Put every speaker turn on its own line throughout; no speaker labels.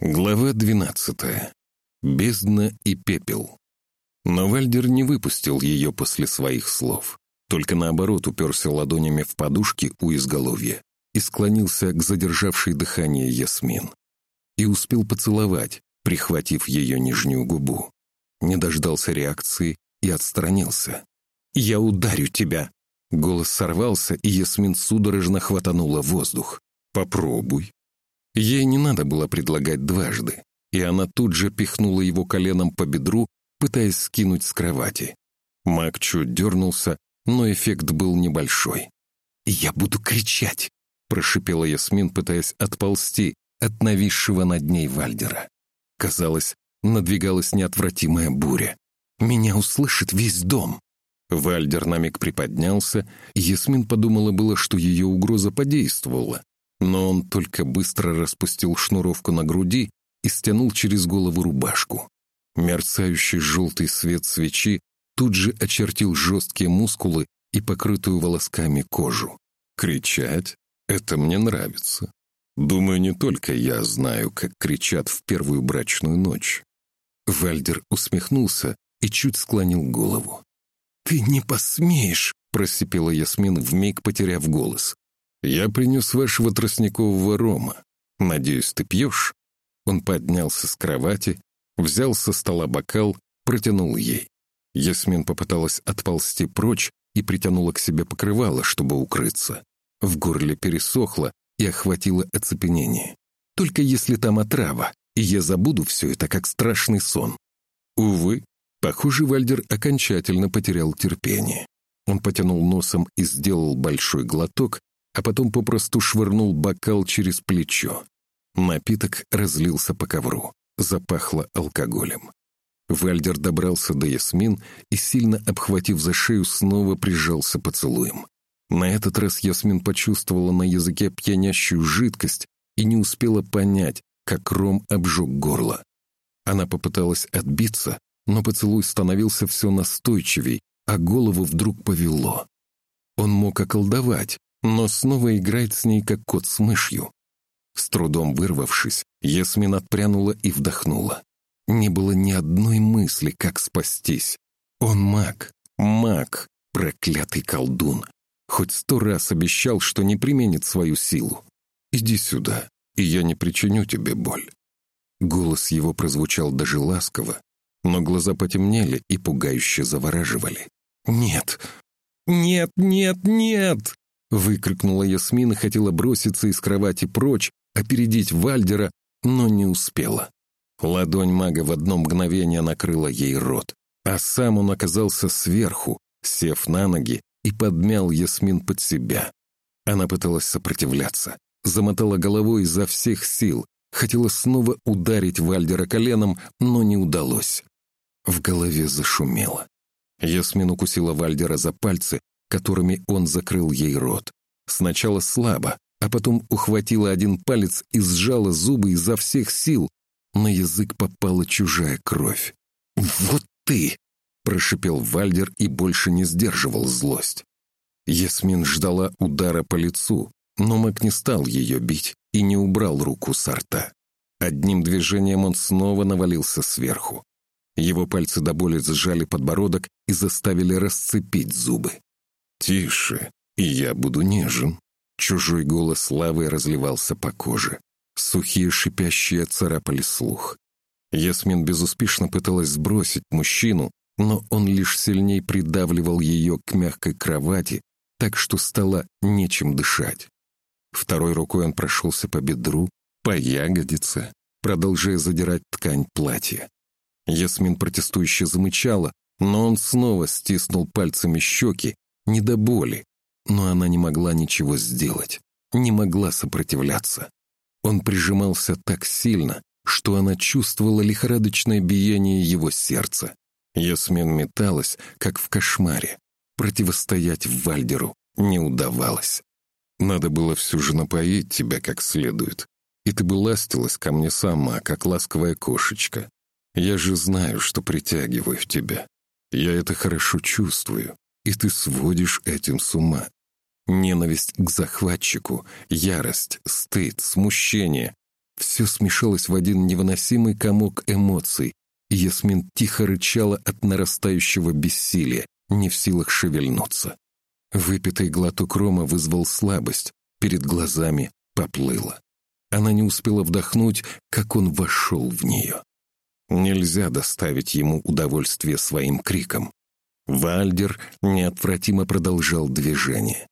Глава двенадцатая. Бездна и пепел. Но Вальдер не выпустил ее после своих слов. Только наоборот уперся ладонями в подушки у изголовья и склонился к задержавшей дыхание Ясмин. И успел поцеловать, прихватив ее нижнюю губу. Не дождался реакции и отстранился. «Я ударю тебя!» Голос сорвался, и Ясмин судорожно хватанула воздух. «Попробуй». Ей не надо было предлагать дважды, и она тут же пихнула его коленом по бедру, пытаясь скинуть с кровати. Мак чуть дернулся, но эффект был небольшой. «Я буду кричать!» — прошипела Ясмин, пытаясь отползти от нависшего над ней Вальдера. Казалось, надвигалась неотвратимая буря. «Меня услышит весь дом!» Вальдер на миг приподнялся, и Ясмин подумала было, что ее угроза подействовала. Но он только быстро распустил шнуровку на груди и стянул через голову рубашку. Мерцающий желтый свет свечи тут же очертил жесткие мускулы и покрытую волосками кожу. Кричать — это мне нравится. Думаю, не только я знаю, как кричат в первую брачную ночь. Вальдер усмехнулся и чуть склонил голову. «Ты не посмеешь!» — просипела Ясмин, вмиг потеряв голос. «Я принес вашего тростникового рома. Надеюсь, ты пьешь?» Он поднялся с кровати, взял со стола бокал, протянул ей. Ясмин попыталась отползти прочь и притянула к себе покрывало, чтобы укрыться. В горле пересохло и охватило оцепенение. Только если там отрава, и я забуду все это как страшный сон. Увы, Похоже, Вальдер окончательно потерял терпение. Он потянул носом и сделал большой глоток, а потом попросту швырнул бокал через плечо. Напиток разлился по ковру, запахло алкоголем. Вальдер добрался до Ясмин и, сильно обхватив за шею, снова прижался поцелуем. На этот раз Ясмин почувствовала на языке пьянящую жидкость и не успела понять, как ром обжег горло. Она попыталась отбиться, но поцелуй становился все настойчивей, а голову вдруг повело. Он мог околдовать, но снова играть с ней, как кот с мышью. С трудом вырвавшись, Ясмин отпрянула и вдохнула. Не было ни одной мысли, как спастись. Он маг, маг, проклятый колдун. Хоть сто раз обещал, что не применит свою силу. «Иди сюда, и я не причиню тебе боль». Голос его прозвучал даже ласково, но глаза потемнели и пугающе завораживали. «Нет! Нет, нет, нет!» Выкрикнула Ясмин и хотела броситься из кровати прочь, опередить Вальдера, но не успела. Ладонь мага в одно мгновение накрыла ей рот, а сам он оказался сверху, сев на ноги и подмял Ясмин под себя. Она пыталась сопротивляться, замотала головой изо всех сил, хотела снова ударить Вальдера коленом, но не удалось. В голове зашумело. Ясмин укусила Вальдера за пальцы, которыми он закрыл ей рот. Сначала слабо, а потом ухватила один палец и сжала зубы изо всех сил. На язык попала чужая кровь. «Вот ты!» — прошипел Вальдер и больше не сдерживал злость. Ясмин ждала удара по лицу, но Мак не стал ее бить и не убрал руку с рта. Одним движением он снова навалился сверху. Его пальцы до боли сжали подбородок и заставили расцепить зубы. «Тише, и я буду нежен». Чужой голос лавы разливался по коже. Сухие шипящие царапали слух. Ясмин безуспешно пыталась сбросить мужчину, но он лишь сильней придавливал ее к мягкой кровати, так что стало нечем дышать. Второй рукой он прошелся по бедру, по ягодице, продолжая задирать ткань платья. Ясмин протестующе замычала, но он снова стиснул пальцами щеки, не до боли. Но она не могла ничего сделать, не могла сопротивляться. Он прижимался так сильно, что она чувствовала лихорадочное биение его сердца. Ясмин металась, как в кошмаре. Противостоять Вальдеру не удавалось. Надо было всю же напоить тебя как следует. И ты бы ластилась ко мне сама, как ласковая кошечка. Я же знаю, что притягиваю тебя. Я это хорошо чувствую, и ты сводишь этим с ума. Ненависть к захватчику, ярость, стыд, смущение Все смешалось в один невыносимый комок эмоций, и Ясмин тихо рычала от нарастающего бессилия, не в силах шевельнуться. Выпитый глоток рома вызвал слабость, перед глазами поплыло. Она не успела вдохнуть, как он вошел в нее. Нельзя доставить ему удовольствие своим криком. Вальдер неотвратимо продолжал движение.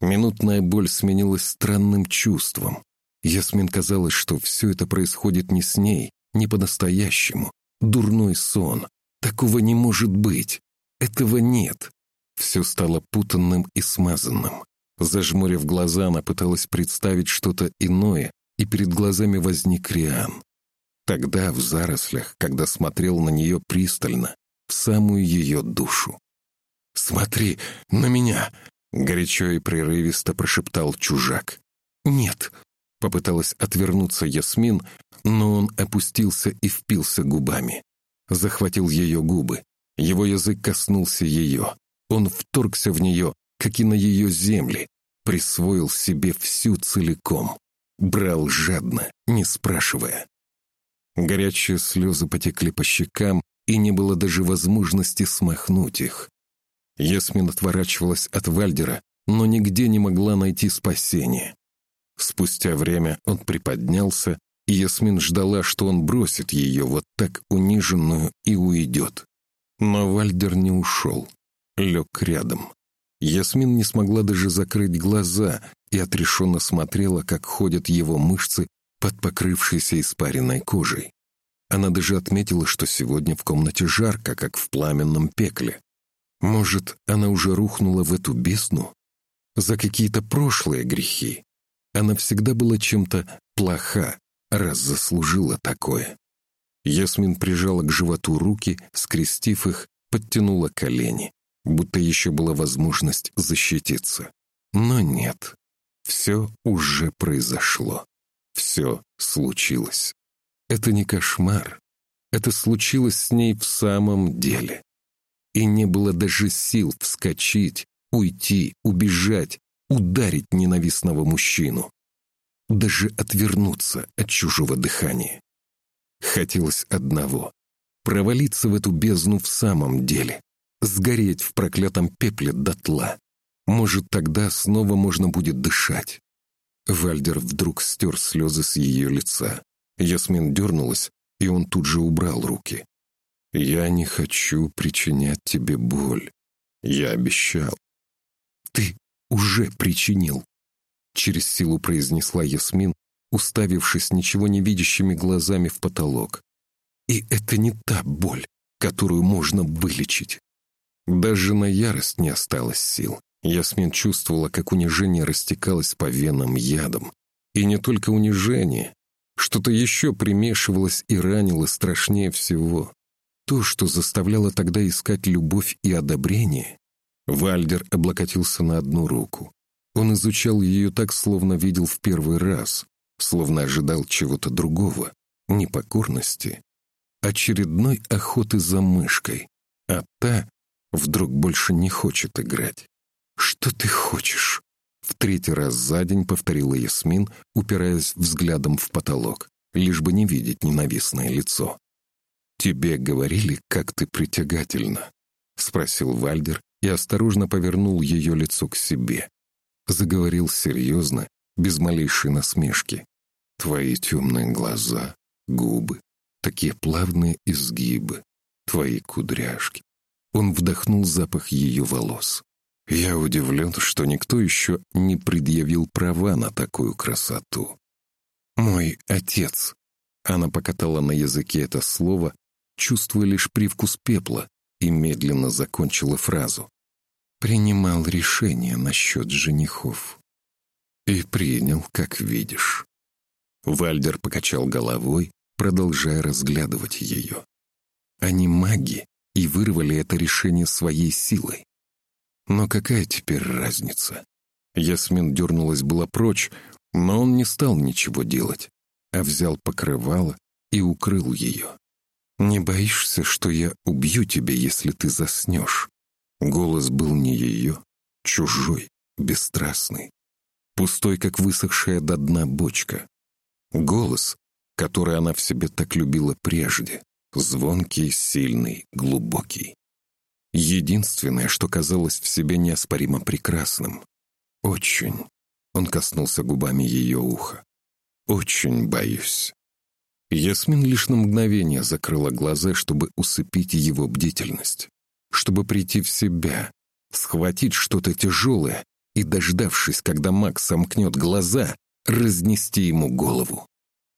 Минутная боль сменилась странным чувством. Ясмин казалось, что все это происходит не с ней, не по-настоящему. Дурной сон. Такого не может быть. Этого нет. Все стало путанным и смазанным. Зажмурив глаза, она пыталась представить что-то иное, и перед глазами возник Риан. Тогда, в зарослях, когда смотрел на нее пристально, в самую ее душу. «Смотри на меня!» — горячо и прерывисто прошептал чужак. «Нет!» — попыталась отвернуться Ясмин, но он опустился и впился губами. Захватил ее губы. Его язык коснулся ее. Он вторгся в нее, как и на ее земли, присвоил себе всю целиком. Брал жадно, не спрашивая. Горячие слезы потекли по щекам, и не было даже возможности смахнуть их. Ясмин отворачивалась от Вальдера, но нигде не могла найти спасения. Спустя время он приподнялся, и Ясмин ждала, что он бросит ее вот так униженную и уйдет. Но Вальдер не ушел, лег рядом. Ясмин не смогла даже закрыть глаза и отрешенно смотрела, как ходят его мышцы под покрывшейся испаренной кожей. Она даже отметила, что сегодня в комнате жарко, как в пламенном пекле. Может, она уже рухнула в эту бездну? За какие-то прошлые грехи. Она всегда была чем-то плоха, раз заслужила такое. Ясмин прижала к животу руки, скрестив их, подтянула колени, будто еще была возможность защититься. Но нет, все уже произошло. Все случилось. Это не кошмар. Это случилось с ней в самом деле. И не было даже сил вскочить, уйти, убежать, ударить ненавистного мужчину. Даже отвернуться от чужого дыхания. Хотелось одного — провалиться в эту бездну в самом деле, сгореть в проклятом пепле дотла. Может, тогда снова можно будет дышать. Вальдер вдруг стер слезы с ее лица. Ясмин дернулась, и он тут же убрал руки. «Я не хочу причинять тебе боль. Я обещал». «Ты уже причинил», — через силу произнесла Ясмин, уставившись ничего не видящими глазами в потолок. «И это не та боль, которую можно вылечить». Даже на ярость не осталось сил. Ясмин чувствовала, как унижение растекалось по венам ядом. И не только унижение. Что-то еще примешивалось и ранило страшнее всего. То, что заставляло тогда искать любовь и одобрение. Вальдер облокотился на одну руку. Он изучал ее так, словно видел в первый раз, словно ожидал чего-то другого, непокорности, очередной охоты за мышкой, а та вдруг больше не хочет играть. «Что ты хочешь?» В третий раз за день повторила Ясмин, упираясь взглядом в потолок, лишь бы не видеть ненавистное лицо. «Тебе говорили, как ты притягательна?» — спросил Вальдер и осторожно повернул ее лицо к себе. Заговорил серьезно, без малейшей насмешки. «Твои темные глаза, губы, такие плавные изгибы, твои кудряшки». Он вдохнул запах ее волос. Я удивлен, что никто еще не предъявил права на такую красоту. «Мой отец». Она покатала на языке это слово, чувствуя лишь привкус пепла, и медленно закончила фразу. «Принимал решение насчет женихов». «И принял, как видишь». Вальдер покачал головой, продолжая разглядывать ее. Они маги и вырвали это решение своей силой. Но какая теперь разница? Ясмин дернулась была прочь, но он не стал ничего делать, а взял покрывало и укрыл ее. «Не боишься, что я убью тебя, если ты заснешь?» Голос был не ее, чужой, бесстрастный, пустой, как высохшая до дна бочка. Голос, который она в себе так любила прежде. Звонкий, сильный, глубокий. Единственное, что казалось в себе неоспоримо прекрасным. Очень. Он коснулся губами ее уха. Очень боюсь. Ясмин лишь на мгновение закрыла глаза, чтобы усыпить его бдительность, чтобы прийти в себя, схватить что-то тяжелое и, дождавшись, когда Макс сомкнет глаза, разнести ему голову.